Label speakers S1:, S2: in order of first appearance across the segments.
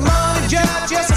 S1: my
S2: judge,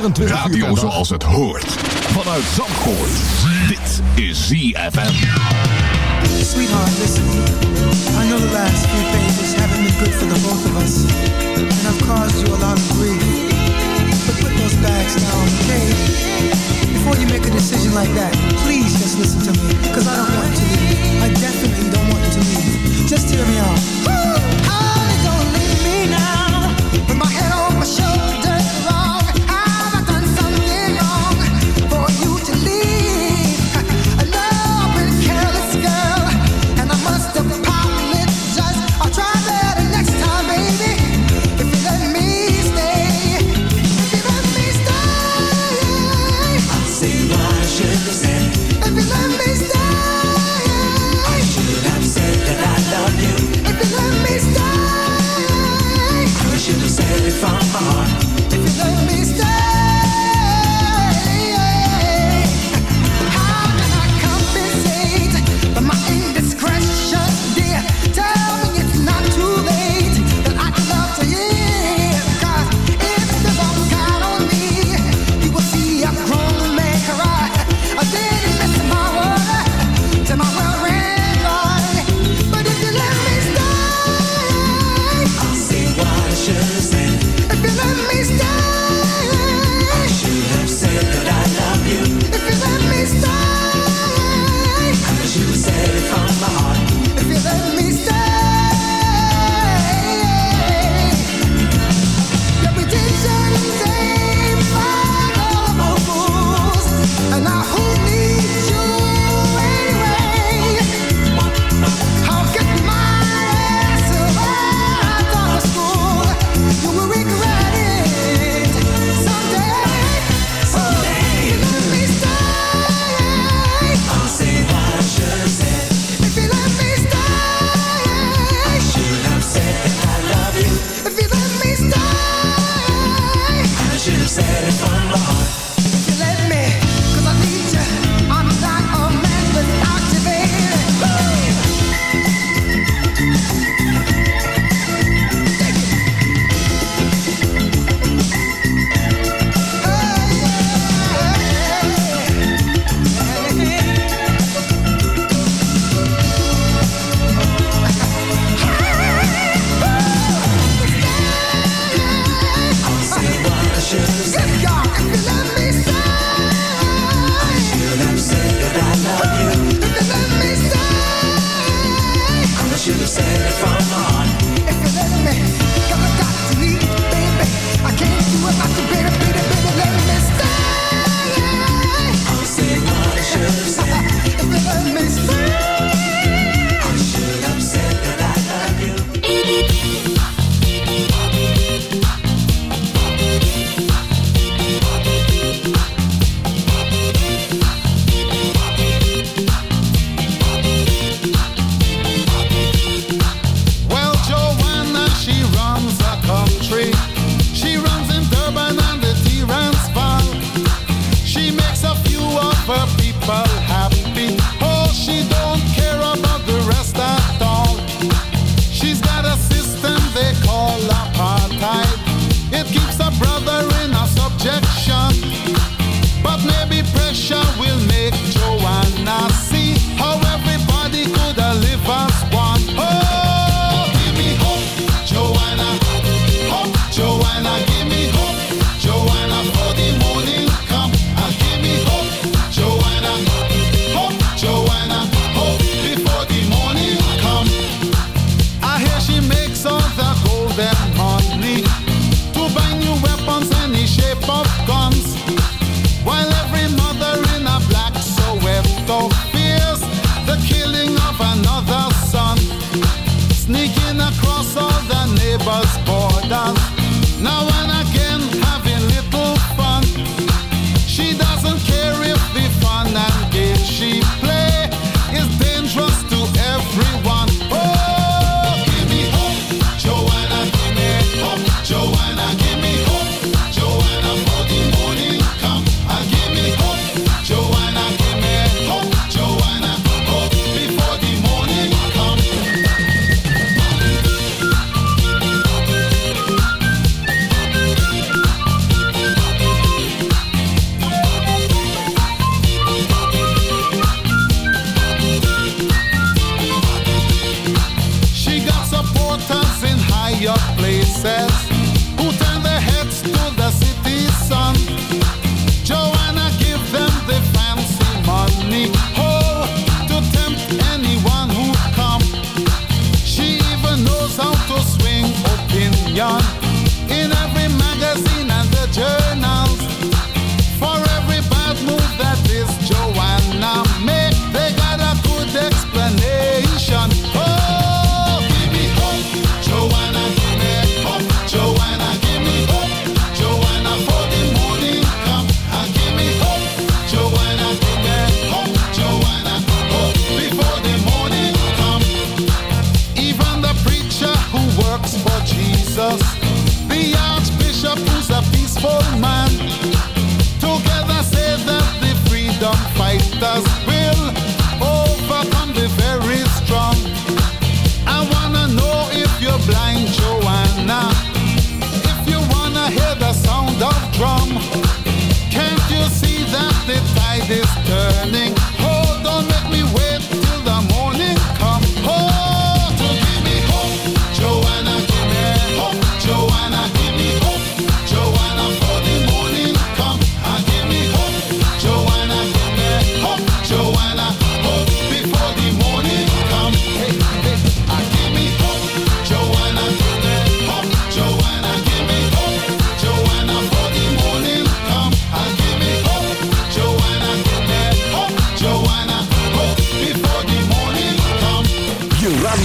S2: 24 Radio zoals het hoort. Vanuit Zandvoort. Dit is ZFM.
S3: Sweetheart, listen. I know the last few pages haven't been good for the both of us. And I've caused you a lot of grief. But put those bags down, okay? Before you make a decision like that, please just listen to me. Because I don't want to leave. I definitely don't want to leave. Just hear me out.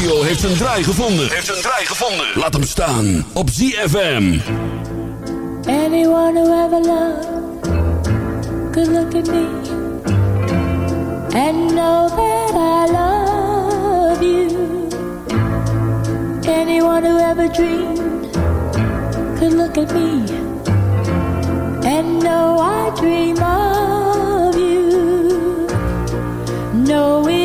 S4: radio heeft een draai gevonden. Heeft een draai gevonden. Laat hem staan op ZFM.
S5: Anyone who ever loved could look at me and know that I love you. Anyone who ever dreamed could look at me and know I dream of you. No, we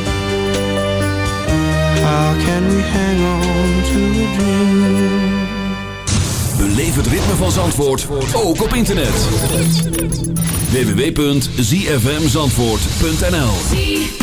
S6: Can we hang on to dream?
S4: Het ritme van Zandvoort, ook op internet. www.zfmzandvoort.nl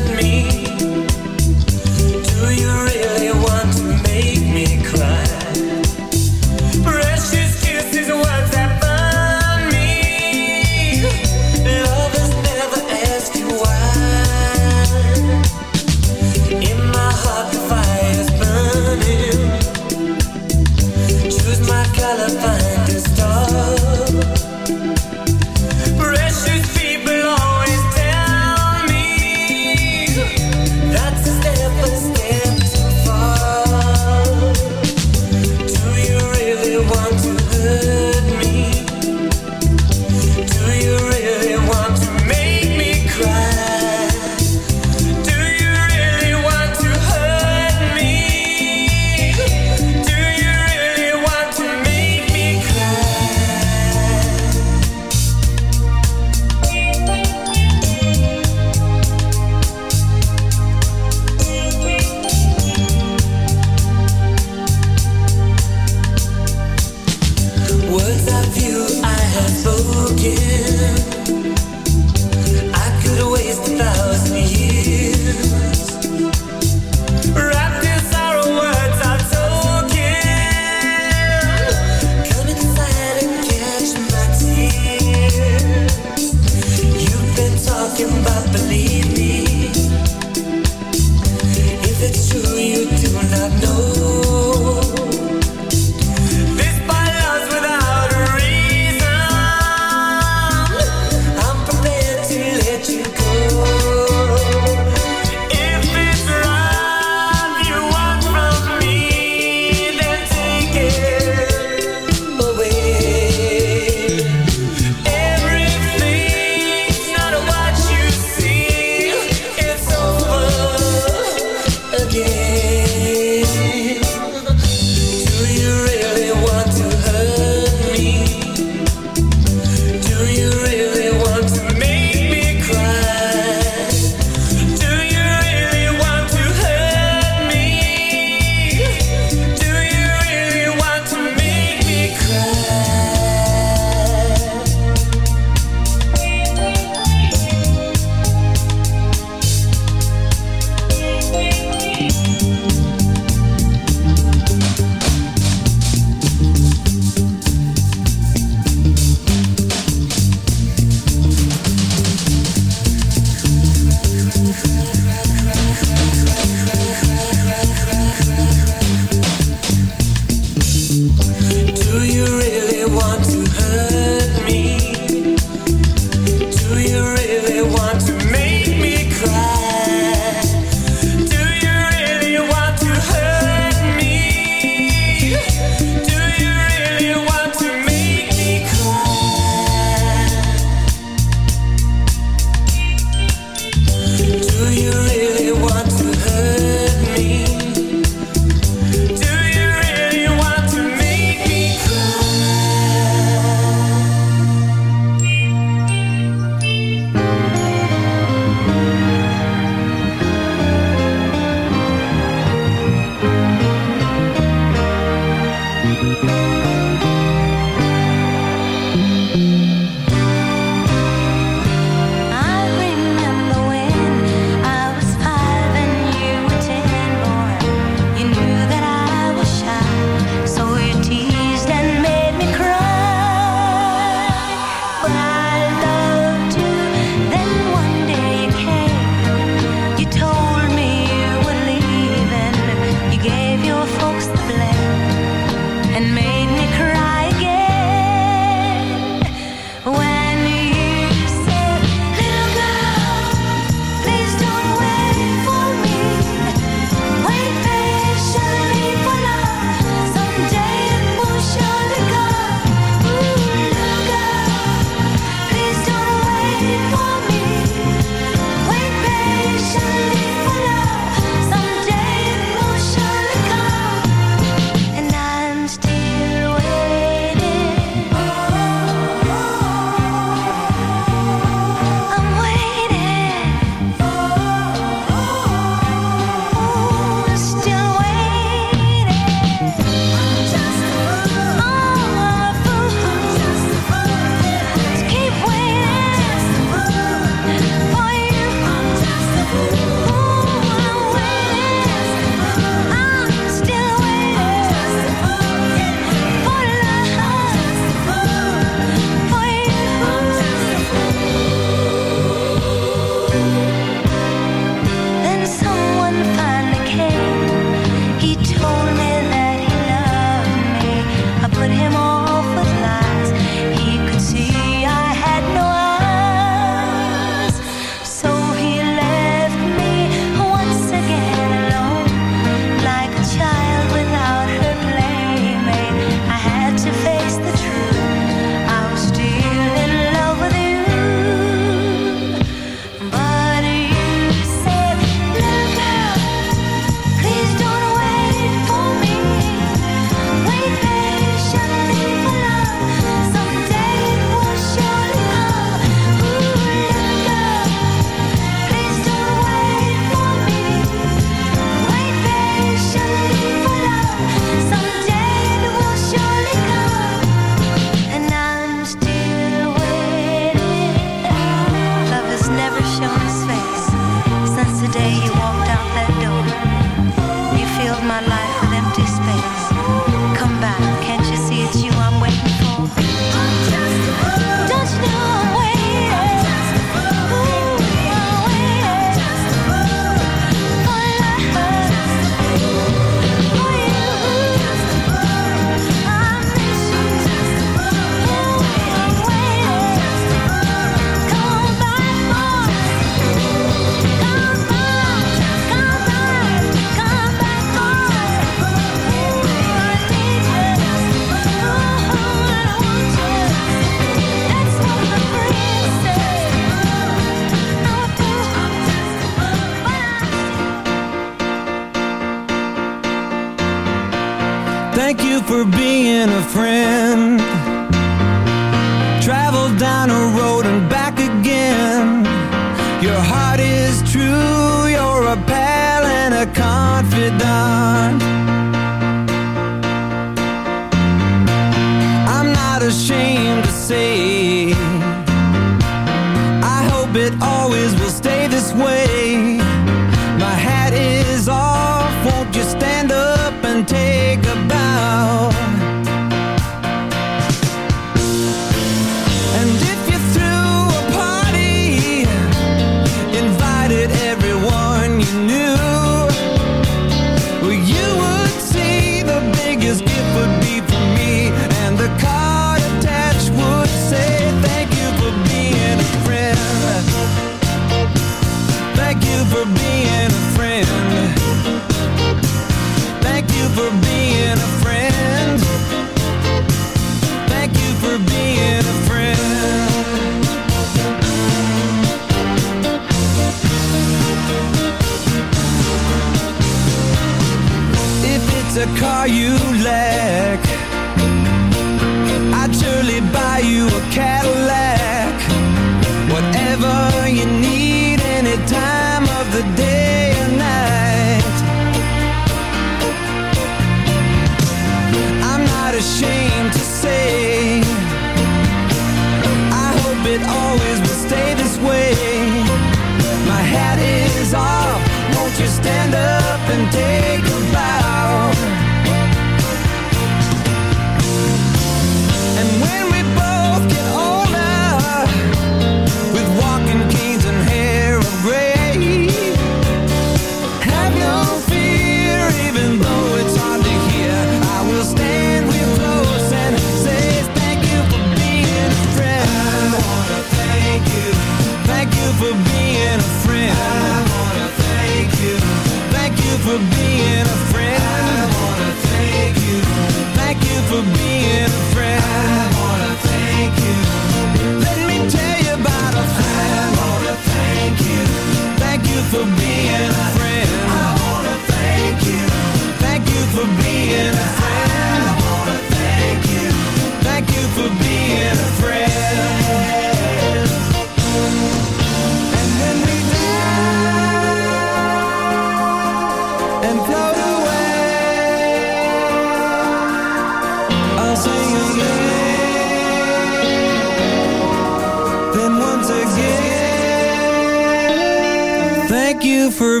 S1: for